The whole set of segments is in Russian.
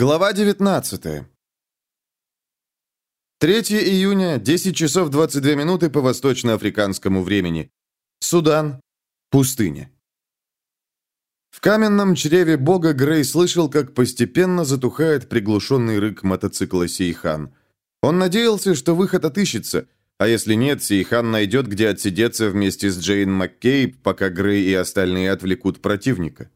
Глава 19. 3 июня, 10 часов 22 минуты по восточноафриканскому времени. Судан. Пустыня. В каменном чреве бога Грей слышал, как постепенно затухает приглушенный рык мотоцикла Сейхан. Он надеялся, что выход отыщется, а если нет, Сейхан найдет, где отсидеться вместе с Джейн Маккейб, пока Грей и остальные отвлекут противника.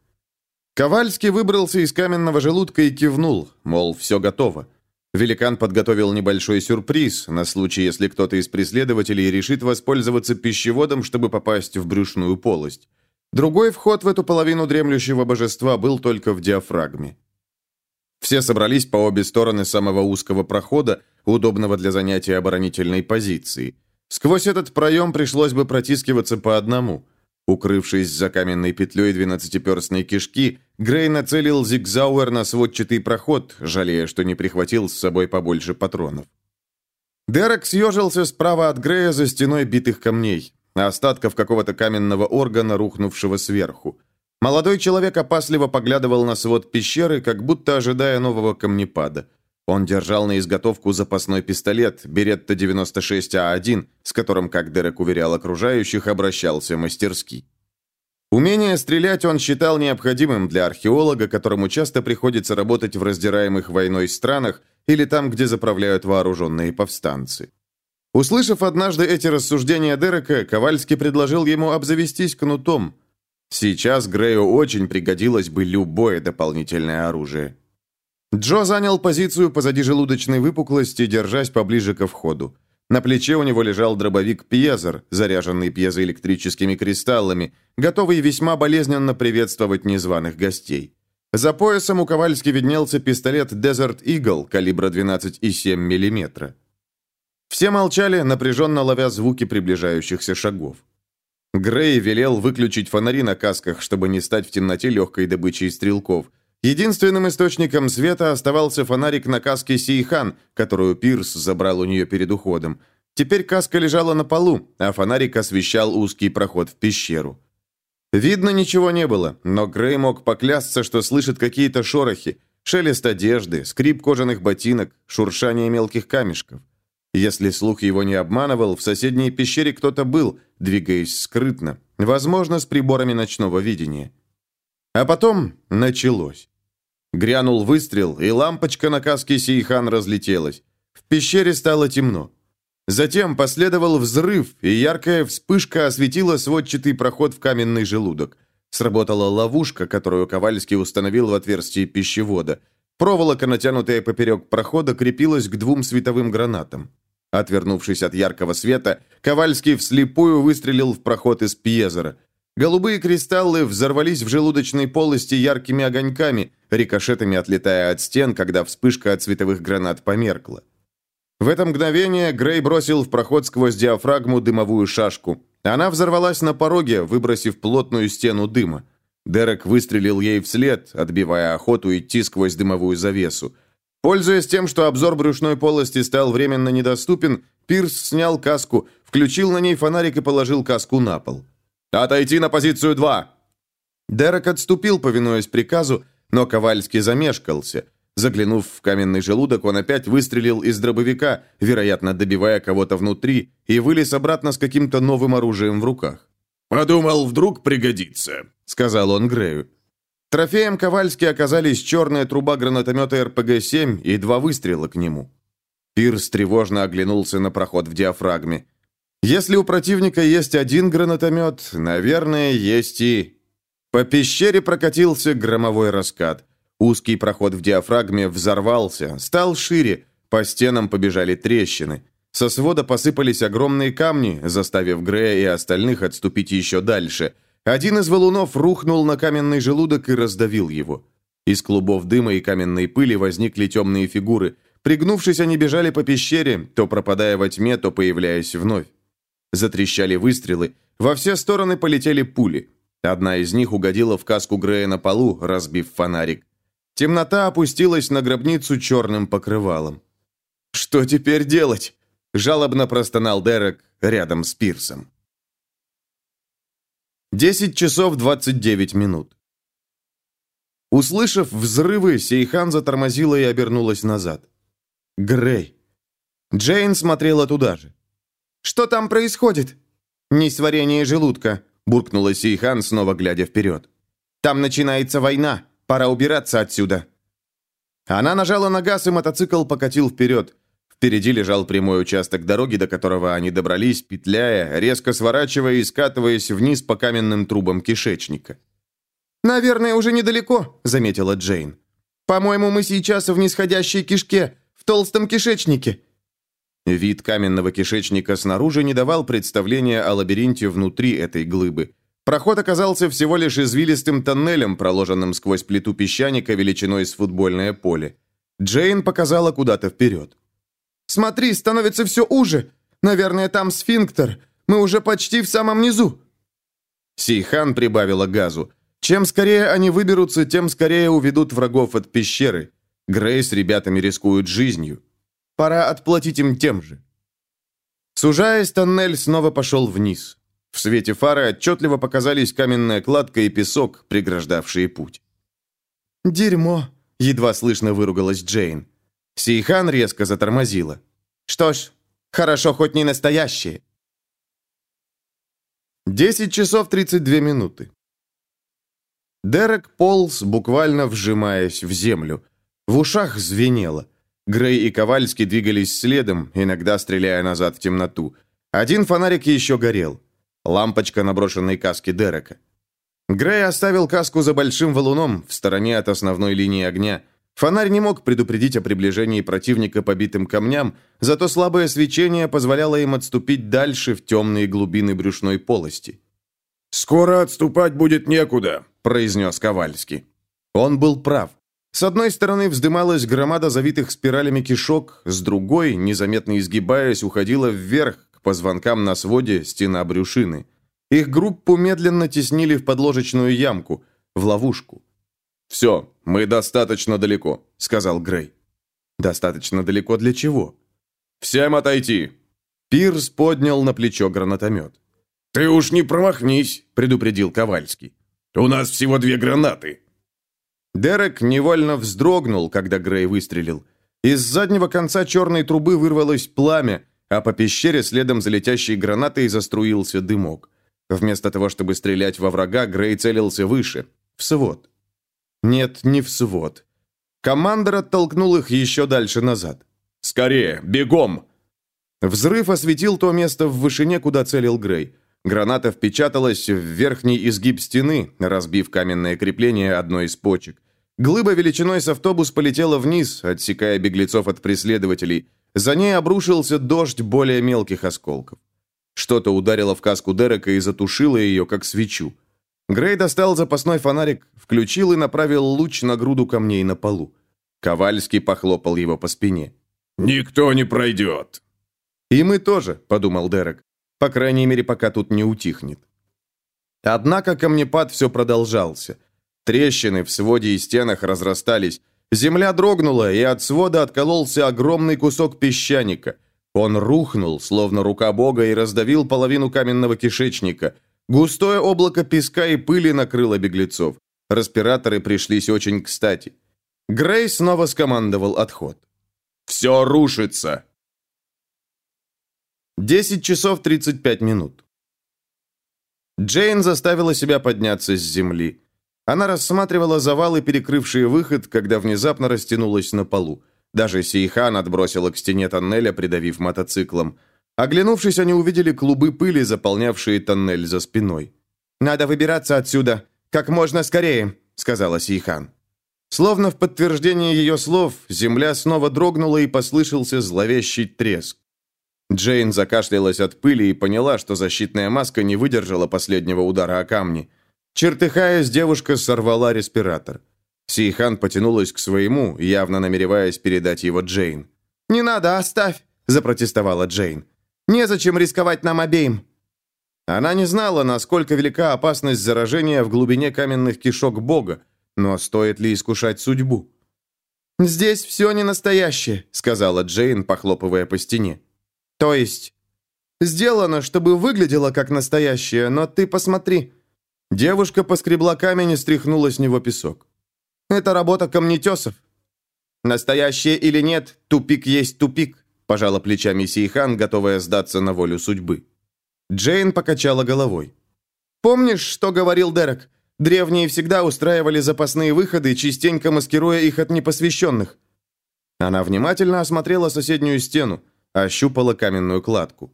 Ковальский выбрался из каменного желудка и кивнул, мол, все готово. Великан подготовил небольшой сюрприз на случай, если кто-то из преследователей решит воспользоваться пищеводом, чтобы попасть в брюшную полость. Другой вход в эту половину дремлющего божества был только в диафрагме. Все собрались по обе стороны самого узкого прохода, удобного для занятия оборонительной позиции. Сквозь этот проем пришлось бы протискиваться по одному – Укрывшись за каменной петлей двенадцатиперстной кишки, Грей нацелил зигзауэр на сводчатый проход, жалея, что не прихватил с собой побольше патронов. Дерек съежился справа от Грея за стеной битых камней, остатков какого-то каменного органа, рухнувшего сверху. Молодой человек опасливо поглядывал на свод пещеры, как будто ожидая нового камнепада. Он держал на изготовку запасной пистолет Беретта 96А1, с которым, как Дерек уверял окружающих, обращался мастерски. Умение стрелять он считал необходимым для археолога, которому часто приходится работать в раздираемых войной странах или там, где заправляют вооруженные повстанцы. Услышав однажды эти рассуждения Дерека, Ковальский предложил ему обзавестись кнутом. Сейчас Грею очень пригодилось бы любое дополнительное оружие. Джо занял позицию позади желудочной выпуклости, держась поближе ко входу. На плече у него лежал дробовик Пьезер, заряженный пьезоэлектрическими кристаллами, готовый весьма болезненно приветствовать незваных гостей. За поясом у Ковальски виднелся пистолет Desert Eagle калибра 12,7 мм. Все молчали, напряженно ловя звуки приближающихся шагов. Грей велел выключить фонари на касках, чтобы не стать в темноте легкой добычей стрелков – Единственным источником света оставался фонарик на каске Сейхан, которую Пирс забрал у нее перед уходом. Теперь каска лежала на полу, а фонарик освещал узкий проход в пещеру. Видно ничего не было, но Грей мог поклясться, что слышит какие-то шорохи, шелест одежды, скрип кожаных ботинок, шуршание мелких камешков. Если слух его не обманывал, в соседней пещере кто-то был, двигаясь скрытно, возможно, с приборами ночного видения. А потом началось. Грянул выстрел, и лампочка на каске Сейхан разлетелась. В пещере стало темно. Затем последовал взрыв, и яркая вспышка осветила сводчатый проход в каменный желудок. Сработала ловушка, которую Ковальский установил в отверстии пищевода. Проволока, натянутая поперек прохода, крепилась к двум световым гранатам. Отвернувшись от яркого света, Ковальский вслепую выстрелил в проход из пьезера. Голубые кристаллы взорвались в желудочной полости яркими огоньками, рикошетами отлетая от стен, когда вспышка от световых гранат померкла. В это мгновение Грей бросил в проход сквозь диафрагму дымовую шашку. Она взорвалась на пороге, выбросив плотную стену дыма. Дерек выстрелил ей вслед, отбивая охоту идти сквозь дымовую завесу. Пользуясь тем, что обзор брюшной полости стал временно недоступен, Пирс снял каску, включил на ней фонарик и положил каску на пол. «Отойти на позицию 2!» Дерек отступил, повинуясь приказу, но Ковальский замешкался. Заглянув в каменный желудок, он опять выстрелил из дробовика, вероятно, добивая кого-то внутри, и вылез обратно с каким-то новым оружием в руках. «Подумал, вдруг пригодится», — сказал он Грею. Трофеем Ковальски оказались черная труба гранатомета РПГ-7 и два выстрела к нему. Пирс тревожно оглянулся на проход в диафрагме. Если у противника есть один гранатомет, наверное, есть и... По пещере прокатился громовой раскат. Узкий проход в диафрагме взорвался, стал шире, по стенам побежали трещины. Со свода посыпались огромные камни, заставив Грея и остальных отступить еще дальше. Один из валунов рухнул на каменный желудок и раздавил его. Из клубов дыма и каменной пыли возникли темные фигуры. Пригнувшись, они бежали по пещере, то пропадая во тьме, то появляясь вновь. Затрещали выстрелы. Во все стороны полетели пули. Одна из них угодила в каску Грея на полу, разбив фонарик. Темнота опустилась на гробницу черным покрывалом. «Что теперь делать?» – жалобно простонал Дерек рядом с пирсом. 10 часов 29 минут. Услышав взрывы, Сейхан затормозила и обернулась назад. Грей. Джейн смотрела туда же. «Что там происходит?» «Несварение желудка», – буркнула Сейхан, снова глядя вперед. «Там начинается война. Пора убираться отсюда». Она нажала на газ, и мотоцикл покатил вперед. Впереди лежал прямой участок дороги, до которого они добрались, петляя, резко сворачивая и скатываясь вниз по каменным трубам кишечника. «Наверное, уже недалеко», — заметила Джейн. «По-моему, мы сейчас в нисходящей кишке, в толстом кишечнике». Вид каменного кишечника снаружи не давал представления о лабиринте внутри этой глыбы. Проход оказался всего лишь извилистым тоннелем, проложенным сквозь плиту песчаника величиной с футбольное поле. Джейн показала куда-то вперед. «Смотри, становится все уже. Наверное, там сфинктер. Мы уже почти в самом низу». Сейхан прибавила газу. Чем скорее они выберутся, тем скорее уведут врагов от пещеры. Грей с ребятами рискуют жизнью. Пора отплатить им тем же. Сужаясь, тоннель снова пошел вниз. В свете фары отчетливо показались каменная кладка и песок, преграждавшие путь. «Дерьмо!» — едва слышно выругалась Джейн. Сейхан резко затормозила. «Что ж, хорошо, хоть не настоящие». Десять часов тридцать две минуты. Дерек полз, буквально вжимаясь в землю. В ушах звенело. Грей и Ковальский двигались следом, иногда стреляя назад в темноту. Один фонарик еще горел. Лампочка на брошенной каске Дерека. Грей оставил каску за большим валуном, в стороне от основной линии огня. Фонарь не мог предупредить о приближении противника по битым камням, зато слабое свечение позволяло им отступить дальше в темные глубины брюшной полости. «Скоро отступать будет некуда», – произнес Ковальский. Он был прав. С одной стороны вздымалась громада завитых спиралями кишок, с другой, незаметно изгибаясь, уходила вверх, позвонкам на своде стена брюшины. Их группу медленно теснили в подложечную ямку, в ловушку. «Все, мы достаточно далеко», — сказал Грей. «Достаточно далеко для чего?» «Всем отойти!» Пирс поднял на плечо гранатомет. «Ты уж не промахнись», — предупредил Ковальский. «У нас всего две гранаты». Дерек невольно вздрогнул, когда Грей выстрелил. Из заднего конца черной трубы вырвалось пламя, а по пещере следом за летящей гранатой заструился дымок. Вместо того, чтобы стрелять во врага, Грей целился выше, в свод. Нет, не в свод. Командор оттолкнул их еще дальше назад. «Скорее, бегом!» Взрыв осветил то место в вышине, куда целил Грей. Граната впечаталась в верхний изгиб стены, разбив каменное крепление одной из почек. Глыба величиной с автобус полетела вниз, отсекая беглецов от преследователей. За ней обрушился дождь более мелких осколков. Что-то ударило в каску Дерека и затушило ее, как свечу. Грей достал запасной фонарик, включил и направил луч на груду камней на полу. Ковальский похлопал его по спине. «Никто не пройдет!» «И мы тоже», — подумал Дерек. «По крайней мере, пока тут не утихнет». Однако камнепад все продолжался. Трещины в своде и стенах разрастались, Земля дрогнула, и от свода откололся огромный кусок песчаника. Он рухнул, словно рука Бога, и раздавил половину каменного кишечника. Густое облако песка и пыли накрыло беглецов. Респираторы пришлись очень кстати. Грей снова скомандовал отход. «Все рушится!» 10 часов 35 минут. Джейн заставила себя подняться с земли. Она рассматривала завалы, перекрывшие выход, когда внезапно растянулась на полу. Даже Сейхан отбросила к стене тоннеля, придавив мотоциклом. Оглянувшись, они увидели клубы пыли, заполнявшие тоннель за спиной. «Надо выбираться отсюда! Как можно скорее!» — сказала Сейхан. Словно в подтверждение ее слов, земля снова дрогнула и послышался зловещий треск. Джейн закашлялась от пыли и поняла, что защитная маска не выдержала последнего удара о камни. Чертыхаясь, девушка сорвала респиратор. Сейхан потянулась к своему, явно намереваясь передать его Джейн. «Не надо, оставь!» – запротестовала Джейн. «Незачем рисковать нам обеим!» Она не знала, насколько велика опасность заражения в глубине каменных кишок Бога, но стоит ли искушать судьбу? «Здесь все не настоящее», — сказала Джейн, похлопывая по стене. «То есть, сделано, чтобы выглядело как настоящее, но ты посмотри, Девушка поскребла камень и стряхнула с него песок. Это работа камнетесов». «Настоящее или нет, тупик есть тупик», пожала плечами Сейхан, готовая сдаться на волю судьбы. Джейн покачала головой. «Помнишь, что говорил Дерек? Древние всегда устраивали запасные выходы, частенько маскируя их от непосвященных». Она внимательно осмотрела соседнюю стену, ощупала каменную кладку.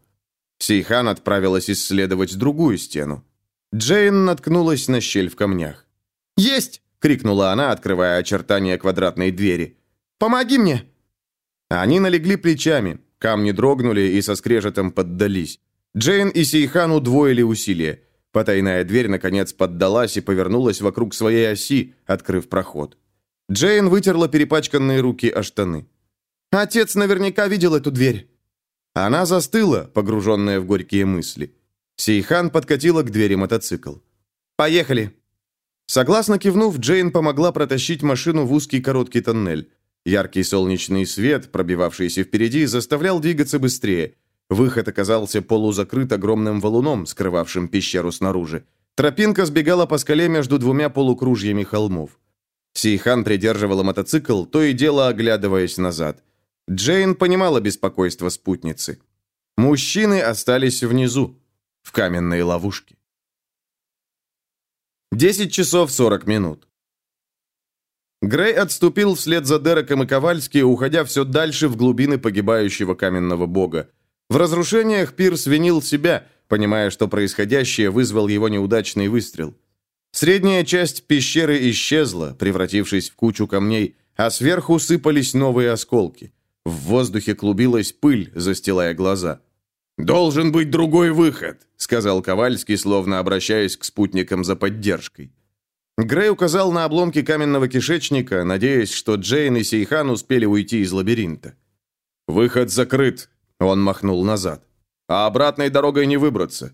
Сейхан отправилась исследовать другую стену. Джейн наткнулась на щель в камнях. «Есть!» — крикнула она, открывая очертания квадратной двери. «Помоги мне!» Они налегли плечами, камни дрогнули и со скрежетом поддались. Джейн и Сейхан удвоили усилия. Потайная дверь, наконец, поддалась и повернулась вокруг своей оси, открыв проход. Джейн вытерла перепачканные руки о штаны. «Отец наверняка видел эту дверь». Она застыла, погруженная в горькие мысли. Сейхан подкатила к двери мотоцикл. «Поехали!» Согласно кивнув, Джейн помогла протащить машину в узкий короткий тоннель. Яркий солнечный свет, пробивавшийся впереди, заставлял двигаться быстрее – Выход оказался полузакрыт огромным валуном, скрывавшим пещеру снаружи. Тропинка сбегала по скале между двумя полукружьями холмов. Сейхан придерживала мотоцикл, то и дело оглядываясь назад. Джейн понимала беспокойство спутницы. Мужчины остались внизу, в каменной ловушке. 10 часов 40 минут. Грей отступил вслед за Дереком и Ковальски, уходя все дальше в глубины погибающего каменного бога. В разрушениях Пирс винил себя, понимая, что происходящее вызвал его неудачный выстрел. Средняя часть пещеры исчезла, превратившись в кучу камней, а сверху сыпались новые осколки. В воздухе клубилась пыль, застилая глаза. «Должен быть другой выход», — сказал Ковальский, словно обращаясь к спутникам за поддержкой. Грей указал на обломки каменного кишечника, надеясь, что Джейн и Сейхан успели уйти из лабиринта. «Выход закрыт», он махнул назад. «А обратной дорогой не выбраться».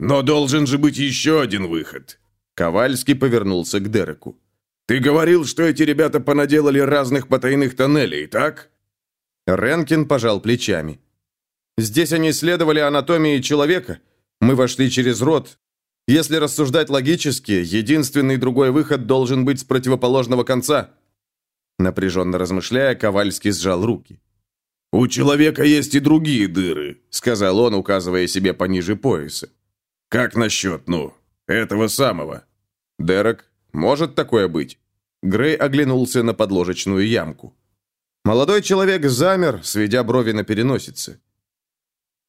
«Но должен же быть еще один выход». Ковальский повернулся к Дереку. «Ты говорил, что эти ребята понаделали разных потайных тоннелей, так?» Ренкин пожал плечами. «Здесь они исследовали анатомии человека. Мы вошли через рот. Если рассуждать логически, единственный другой выход должен быть с противоположного конца». Напряженно размышляя, Ковальский сжал руки. «У человека есть и другие дыры», — сказал он, указывая себе пониже пояса. «Как насчет, ну, этого самого?» «Дерек, может такое быть?» Грей оглянулся на подложечную ямку. Молодой человек замер, сведя брови на переносице.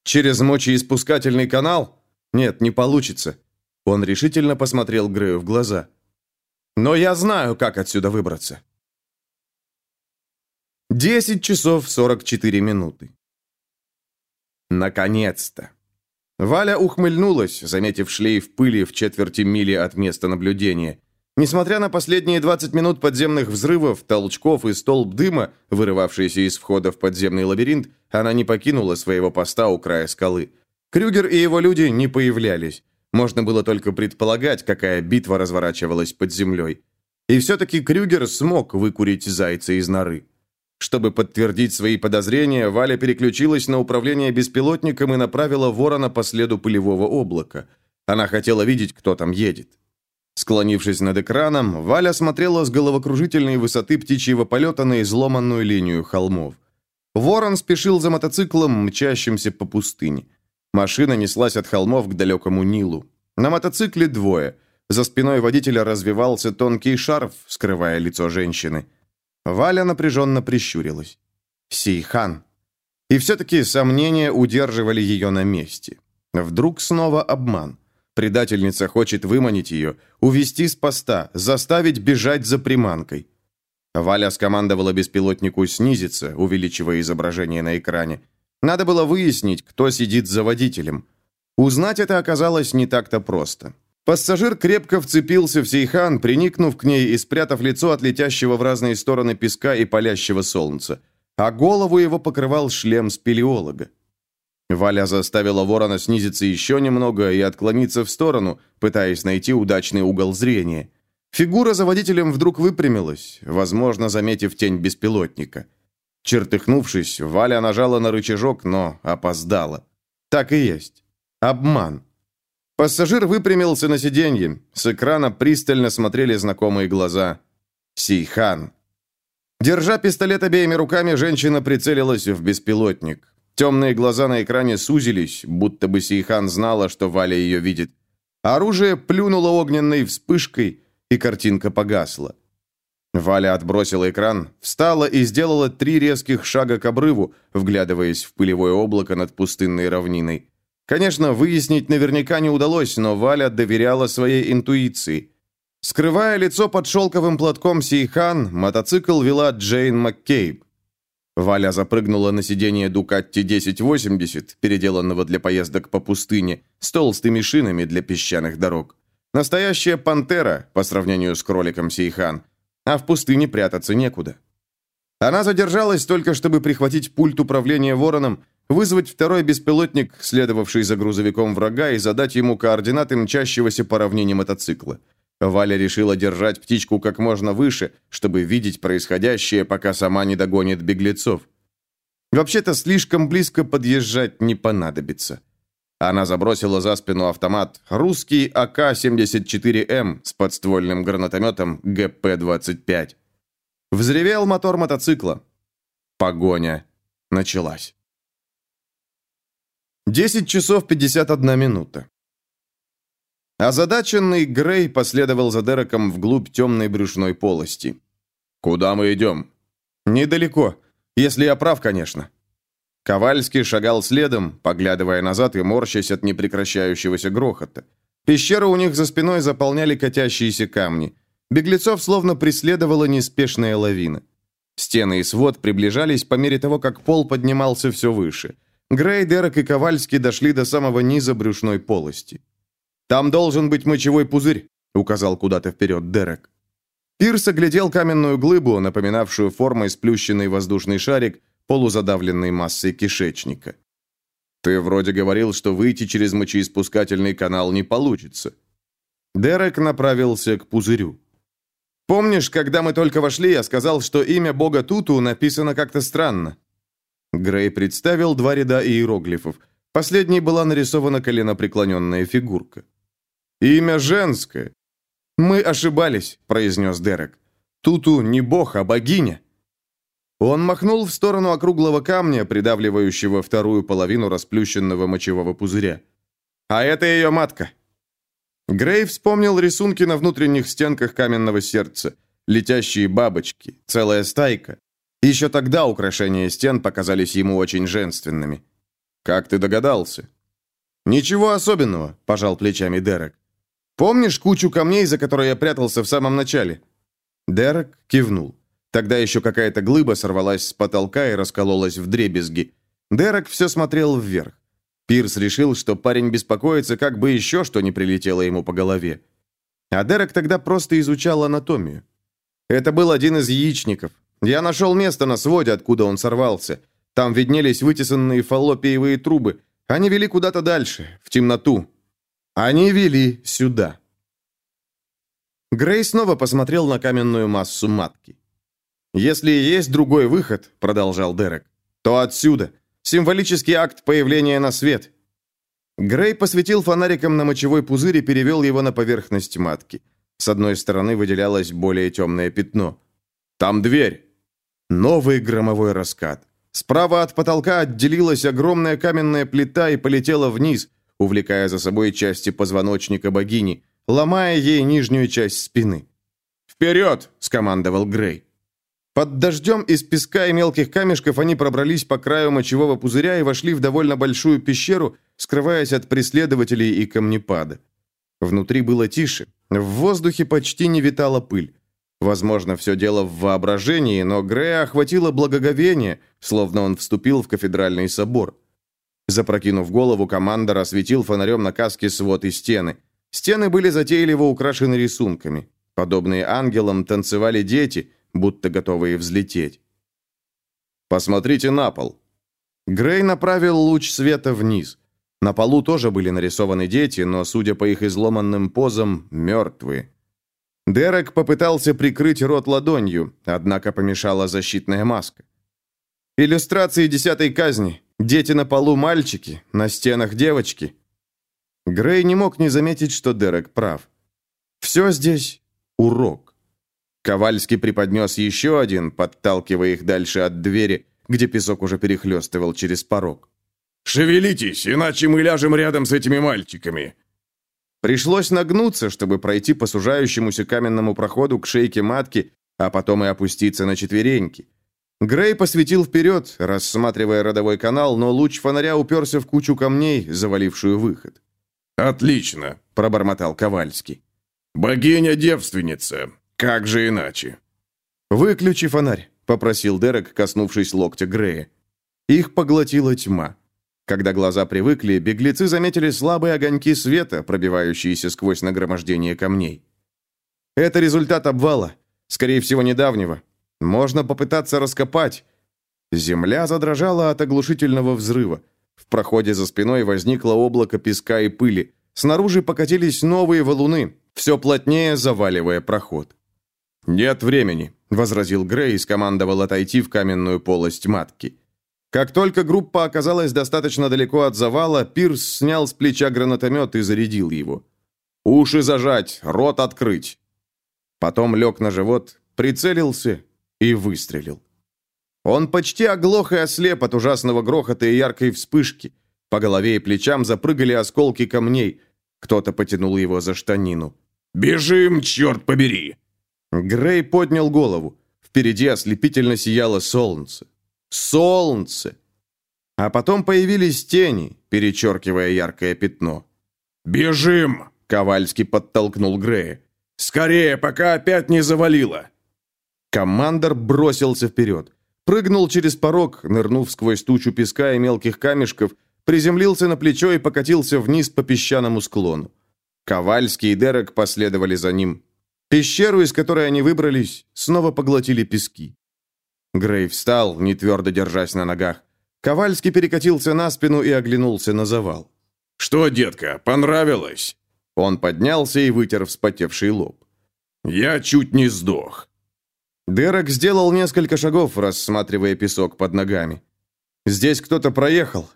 «Через мочеиспускательный канал? Нет, не получится». Он решительно посмотрел Грею в глаза. «Но я знаю, как отсюда выбраться». 10 часов 44 минуты. Наконец-то. Валя ухмыльнулась, заметив шлейф пыли в четверти мили от места наблюдения. Несмотря на последние 20 минут подземных взрывов, толчков и столб дыма, вырывавшийся из входа в подземный лабиринт, она не покинула своего поста у края скалы. Крюгер и его люди не появлялись. Можно было только предполагать, какая битва разворачивалась под землей. И все-таки Крюгер смог выкурить зайца из норы. Чтобы подтвердить свои подозрения, Валя переключилась на управление беспилотником и направила ворона по следу пылевого облака. Она хотела видеть, кто там едет. Склонившись над экраном, Валя смотрела с головокружительной высоты птичьего полета на изломанную линию холмов. Ворон спешил за мотоциклом, мчащимся по пустыне. Машина неслась от холмов к далекому Нилу. На мотоцикле двое. За спиной водителя развивался тонкий шарф, скрывая лицо женщины. Валя напряженно прищурилась. Сейхан. И все-таки сомнения удерживали ее на месте. Вдруг снова обман. Предательница хочет выманить ее, увести с поста, заставить бежать за приманкой. Валя скомандовала беспилотнику снизиться, увеличивая изображение на экране. Надо было выяснить, кто сидит за водителем. Узнать это оказалось не так-то просто. Пассажир крепко вцепился в Сейхан, приникнув к ней и спрятав лицо от летящего в разные стороны песка и палящего солнца. А голову его покрывал шлем спелеолога. Валя заставила ворона снизиться еще немного и отклониться в сторону, пытаясь найти удачный угол зрения. Фигура за водителем вдруг выпрямилась, возможно, заметив тень беспилотника. Чертыхнувшись, Валя нажала на рычажок, но опоздала. Так и есть. Обман. Пассажир выпрямился на сиденье. С экрана пристально смотрели знакомые глаза. Сейхан. Держа пистолет обеими руками, женщина прицелилась в беспилотник. Темные глаза на экране сузились, будто бы Сейхан знала, что Валя ее видит. Оружие плюнуло огненной вспышкой, и картинка погасла. Валя отбросила экран, встала и сделала три резких шага к обрыву, вглядываясь в пылевое облако над пустынной равниной. Конечно, выяснить наверняка не удалось, но Валя доверяла своей интуиции. Скрывая лицо под шелковым платком Сейхан, мотоцикл вела Джейн Маккейб. Валя запрыгнула на сиденье Дукатти 1080, переделанного для поездок по пустыне, с толстыми шинами для песчаных дорог. Настоящая пантера по сравнению с кроликом Сейхан, а в пустыне прятаться некуда. Она задержалась только, чтобы прихватить пульт управления вороном, вызвать второй беспилотник, следовавший за грузовиком врага, и задать ему координаты мчащегося по равнине мотоцикла. Валя решила держать птичку как можно выше, чтобы видеть происходящее, пока сама не догонит беглецов. Вообще-то слишком близко подъезжать не понадобится. Она забросила за спину автомат русский АК-74М с подствольным гранатометом ГП-25. Взревел мотор мотоцикла. Погоня началась. 10 часов 51 минута. Озадаченный Грей последовал за Дереком вглубь темной брюшной полости. «Куда мы идем?» «Недалеко. Если я прав, конечно». Ковальский шагал следом, поглядывая назад и морщась от непрекращающегося грохота. Пещеру у них за спиной заполняли катящиеся камни. Беглецов словно преследовала неспешная лавина. Стены и свод приближались по мере того, как пол поднимался все выше. Грей, Дерек и Ковальский дошли до самого низа брюшной полости. «Там должен быть мочевой пузырь», — указал куда-то вперед Дерек. Пирс оглядел каменную глыбу, напоминавшую формой сплющенный воздушный шарик, полузадавленный массой кишечника. «Ты вроде говорил, что выйти через мочеиспускательный канал не получится». Дерек направился к пузырю. «Помнишь, когда мы только вошли, я сказал, что имя бога Туту написано как-то странно?» Грей представил два ряда иероглифов. Последней была нарисована коленопреклоненная фигурка. «Имя женское». «Мы ошибались», — произнес Дерек. «Туту не бог, а богиня». Он махнул в сторону округлого камня, придавливающего вторую половину расплющенного мочевого пузыря. «А это ее матка». Грей вспомнил рисунки на внутренних стенках каменного сердца. Летящие бабочки, целая стайка. Еще тогда украшения стен показались ему очень женственными. «Как ты догадался?» «Ничего особенного», – пожал плечами Дерек. Помнишь кучу камней, за которой я прятался в самом начале?» Дерек кивнул. Тогда еще какая-то глыба сорвалась с потолка и раскололась в дребезги. Дерек все смотрел вверх. Пирс решил, что парень беспокоится, как бы еще что не прилетело ему по голове. А Дерек тогда просто изучал анатомию. Это был один из яичников. Я нашел место на своде, откуда он сорвался. Там виднелись вытесанные фаллопиевые трубы. Они вели куда-то дальше, в темноту, они вели сюда. Грей снова посмотрел на каменную массу матки. «Если есть другой выход», — продолжал Дерек, — «то отсюда. Символический акт появления на свет». Грей посветил фонариком на мочевой пузырь и перевел его на поверхность матки. С одной стороны выделялось более темное пятно. «Там дверь!» Новый громовой раскат. Справа от потолка отделилась огромная каменная плита и полетела вниз, увлекая за собой части позвоночника богини, ломая ей нижнюю часть спины. «Вперед!» – скомандовал Грей. Под дождем из песка и мелких камешков они пробрались по краю мочевого пузыря и вошли в довольно большую пещеру, скрываясь от преследователей и камнепада. Внутри было тише, в воздухе почти не витала пыль. Возможно, все дело в воображении, но Грея охватило благоговение, словно он вступил в кафедральный собор. Запрокинув голову, командор осветил фонарем на каске свод и стены. Стены были затейливо украшены рисунками. Подобные ангелам танцевали дети, будто готовые взлететь. «Посмотрите на пол». Грей направил луч света вниз. На полу тоже были нарисованы дети, но, судя по их изломанным позам, мертвые. Дерек попытался прикрыть рот ладонью, однако помешала защитная маска. «Иллюстрации десятой казни. Дети на полу мальчики, на стенах девочки. Грей не мог не заметить, что Дерек прав. Все здесь урок. Ковальский преподнес еще один, подталкивая их дальше от двери, где песок уже перехлестывал через порог. «Шевелитесь, иначе мы ляжем рядом с этими мальчиками!» Пришлось нагнуться, чтобы пройти по сужающемуся каменному проходу к шейке матки, а потом и опуститься на четвереньки. Грей посветил вперед, рассматривая родовой канал, но луч фонаря уперся в кучу камней, завалившую выход. «Отлично», — пробормотал Ковальский. «Богиня-девственница. Как же иначе?» «Выключи фонарь», — попросил Дерек, коснувшись локтя Грея. Их поглотила тьма. Когда глаза привыкли, беглецы заметили слабые огоньки света, пробивающиеся сквозь нагромождение камней. «Это результат обвала. Скорее всего, недавнего. Можно попытаться раскопать». Земля задрожала от оглушительного взрыва. В проходе за спиной возникло облако песка и пыли. Снаружи покатились новые валуны, все плотнее заваливая проход. «Нет времени», — возразил Грей и скомандовал отойти в каменную полость матки. Как только группа оказалась достаточно далеко от завала, Пирс снял с плеча гранатомет и зарядил его. «Уши зажать, рот открыть!» Потом лег на живот, прицелился и выстрелил. Он почти оглох и ослеп от ужасного грохота и яркой вспышки. По голове и плечам запрыгали осколки камней. Кто-то потянул его за штанину. «Бежим, черт побери!» Грей поднял голову. Впереди ослепительно сияло солнце. Солнце! А потом появились тени, перечеркивая яркое пятно. «Бежим!» — Ковальский подтолкнул Грея. «Скорее, пока опять не завалило!» Командор бросился вперед. Прыгнул через порог, нырнув сквозь тучу песка и мелких камешков, приземлился на плечо и покатился вниз по песчаному склону. Ковальский и Дерек последовали за ним. Пещеру, из которой они выбрались, снова поглотили пески. Грей встал, не твердо держась на ногах. Ковальский перекатился на спину и оглянулся на завал. «Что, детка, понравилось?» Он поднялся и вытер вспотевший лоб. «Я чуть не сдох». Дерек сделал несколько шагов, рассматривая песок под ногами. «Здесь кто-то проехал».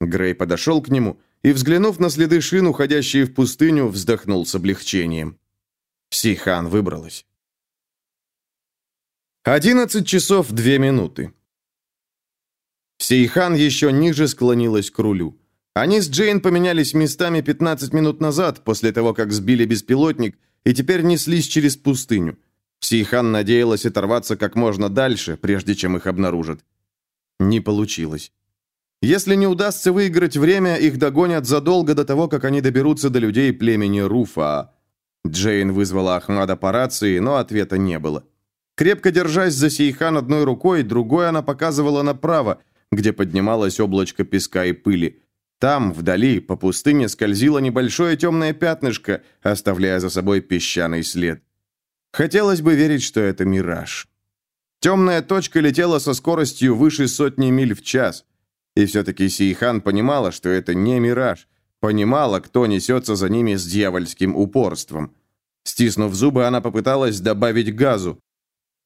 Грей подошел к нему и, взглянув на следы шин, уходящие в пустыню, вздохнул с облегчением. Психан выбралась. Одиннадцать часов две минуты. Сейхан еще ниже склонилась к рулю. Они с Джейн поменялись местами 15 минут назад, после того, как сбили беспилотник, и теперь неслись через пустыню. Сейхан надеялась оторваться как можно дальше, прежде чем их обнаружат. Не получилось. Если не удастся выиграть время, их догонят задолго до того, как они доберутся до людей племени Руфа. Джейн вызвала Ахмада по рации, но ответа не было. Крепко держась за Сейхан одной рукой, другой она показывала направо, где поднималось облачко песка и пыли. Там, вдали, по пустыне скользило небольшое темное пятнышко, оставляя за собой песчаный след. Хотелось бы верить, что это мираж. Темная точка летела со скоростью выше сотни миль в час. И все-таки Сейхан понимала, что это не мираж. Понимала, кто несется за ними с дьявольским упорством. Стиснув зубы, она попыталась добавить газу.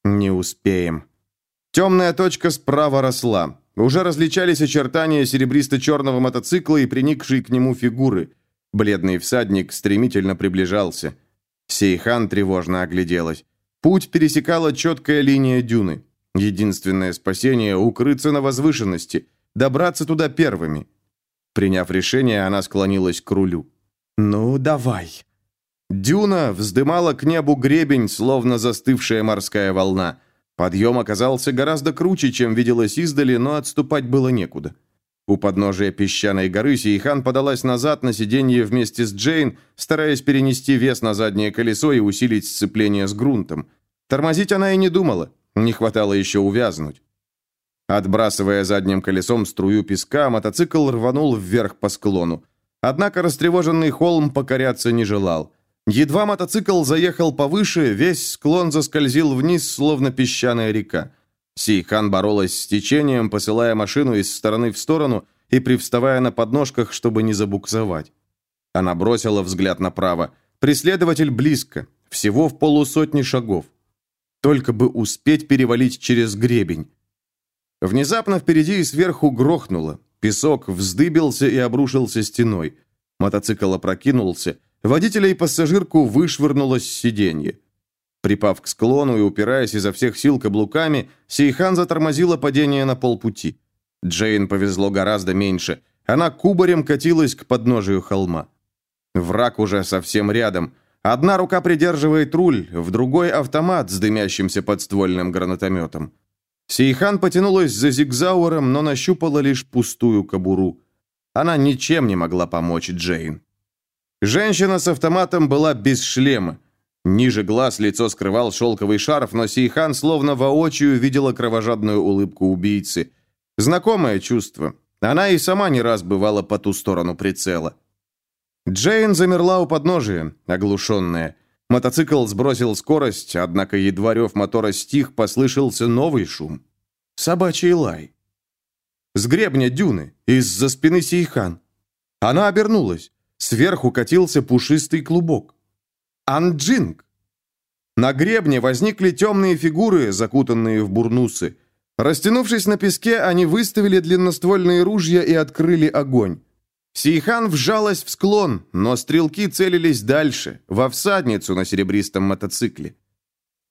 Не успеем. Темная точка справа росла. Уже различались очертания серебристо-черного мотоцикла и приникшей к нему фигуры. Бледный всадник стремительно приближался. Сейхан тревожно огляделась. Путь пересекала четкая линия дюны. Единственное спасение – укрыться на возвышенности, добраться туда первыми. Приняв решение, она склонилась к рулю. «Ну, давай». Дюна вздымала к небу гребень, словно застывшая морская волна. Подъем оказался гораздо круче, чем виделось издали, но отступать было некуда. У подножия песчаной горы Сейхан подалась назад на сиденье вместе с Джейн, стараясь перенести вес на заднее колесо и усилить сцепление с грунтом. Тормозить она и не думала, не хватало еще увязнуть. Отбрасывая задним колесом струю песка, мотоцикл рванул вверх по склону. Однако растревоженный холм покоряться не желал. Едва мотоцикл заехал повыше, весь склон заскользил вниз, словно песчаная река. Сейхан боролась с течением, посылая машину из стороны в сторону и привставая на подножках, чтобы не забуксовать. Она бросила взгляд направо. Преследователь близко, всего в полусотни шагов. Только бы успеть перевалить через гребень. Внезапно впереди и сверху грохнуло. Песок вздыбился и обрушился стеной. Мотоцикл опрокинулся, Водителя и пассажирку вышвырнуло с сиденья. Припав к склону и упираясь изо всех сил каблуками, Сейхан затормозила падение на полпути. Джейн повезло гораздо меньше. Она кубарем катилась к подножию холма. Враг уже совсем рядом. Одна рука придерживает руль, в другой автомат с дымящимся подствольным гранатометом. Сейхан потянулась за зигзауэром, но нащупала лишь пустую кобуру. Она ничем не могла помочь Джейн. Женщина с автоматом была без шлема. Ниже глаз лицо скрывал шелковый шарф, но Сейхан словно воочию видела кровожадную улыбку убийцы. Знакомое чувство. Она и сама не раз бывала по ту сторону прицела. Джейн замерла у подножия, оглушенная. Мотоцикл сбросил скорость, однако едва рев мотора стих, послышался новый шум. Собачий лай. С гребня дюны, из-за спины Сейхан. Она обернулась. Сверху катился пушистый клубок. Анджинг. На гребне возникли темные фигуры, закутанные в бурнусы. Растянувшись на песке, они выставили длинноствольные ружья и открыли огонь. Сейхан вжалась в склон, но стрелки целились дальше, во всадницу на серебристом мотоцикле.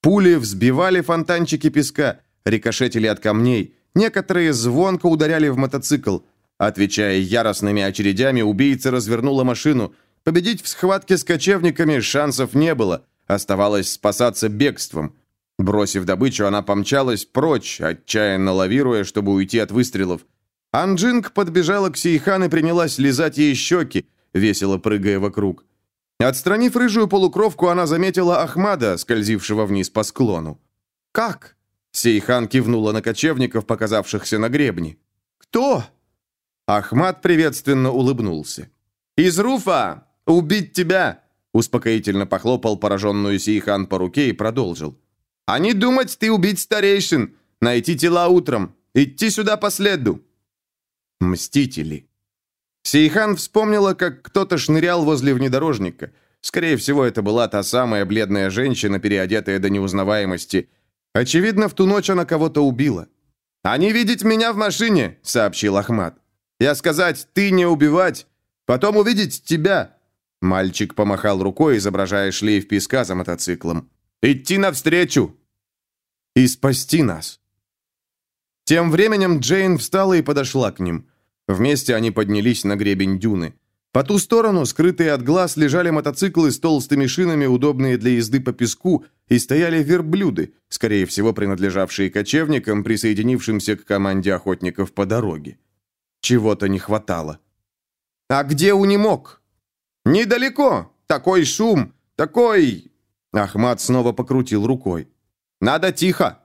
Пули взбивали фонтанчики песка, рикошетили от камней, некоторые звонко ударяли в мотоцикл. Отвечая яростными очередями, убийца развернула машину. Победить в схватке с кочевниками шансов не было, оставалось спасаться бегством. Бросив добычу, она помчалась прочь, отчаянно лавируя, чтобы уйти от выстрелов. Анджинг подбежала к Сейхан и принялась лизать ей щеки, весело прыгая вокруг. Отстранив рыжую полукровку, она заметила Ахмада, скользившего вниз по склону. «Как?» Сейхан кивнула на кочевников, показавшихся на гребне. «Кто?» Ахмад приветственно улыбнулся. «Из Руфа! Убить тебя!» Успокоительно похлопал пораженную Сейхан по руке и продолжил. «А не думать ты убить старейшин! Найти тела утром! Идти сюда по следу!» Мстители. Сейхан вспомнила, как кто-то шнырял возле внедорожника. Скорее всего, это была та самая бледная женщина, переодетая до неузнаваемости. Очевидно, в ту ночь она кого-то убила. «Они видеть меня в машине», — сообщил Ахмад. «Я сказать, ты не убивать, потом увидеть тебя». Мальчик помахал рукой, изображая шлейф песка за мотоциклом. «Идти навстречу!» «И спасти нас!» Тем временем Джейн встала и подошла к ним. Вместе они поднялись на гребень дюны. По ту сторону, скрытые от глаз, лежали мотоциклы с толстыми шинами, удобные для езды по песку, и стояли верблюды, скорее всего, принадлежавшие кочевникам, присоединившимся к команде охотников по дороге. Чего-то не хватало. «А где унемог?» «Недалеко! Такой шум! Такой...» Ахмат снова покрутил рукой. «Надо тихо!»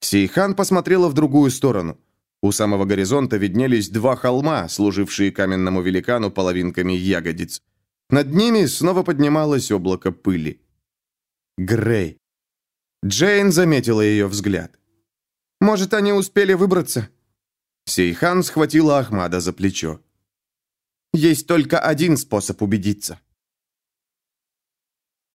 Сейхан посмотрела в другую сторону. У самого горизонта виднелись два холма, служившие каменному великану половинками ягодиц. Над ними снова поднималось облако пыли. Грей. Джейн заметила ее взгляд. «Может, они успели выбраться?» Сейхан схватила Ахмада за плечо. «Есть только один способ убедиться»,